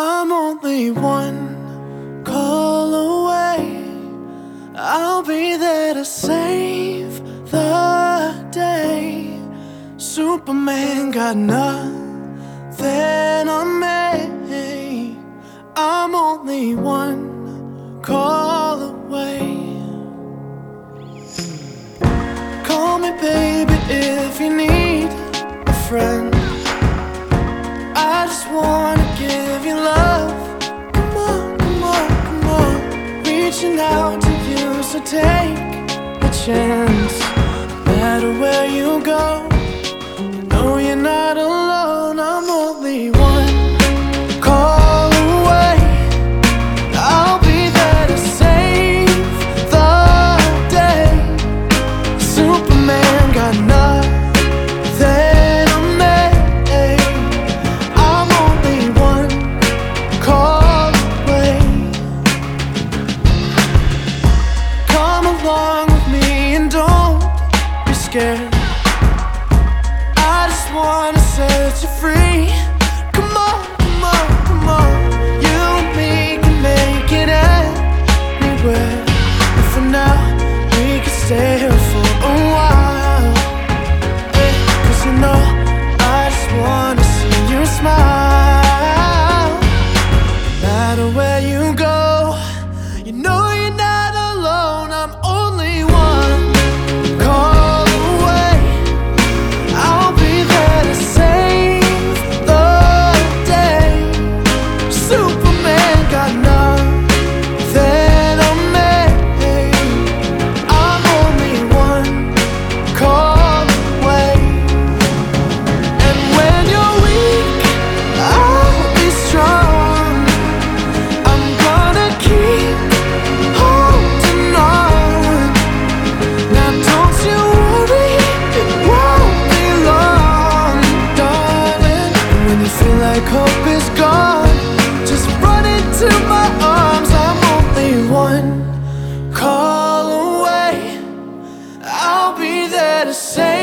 I'm only one call away. I'll be there to save the day. Superman got nothing on me. I'm only one call so take a chance. No matter where you go, regret. But for now, we can stay here for a while. Hey, Cause you know, I just wanna see you smile. No matter where you hope is gone. Just run into my arms, I'm only one call away. I'll be there to save.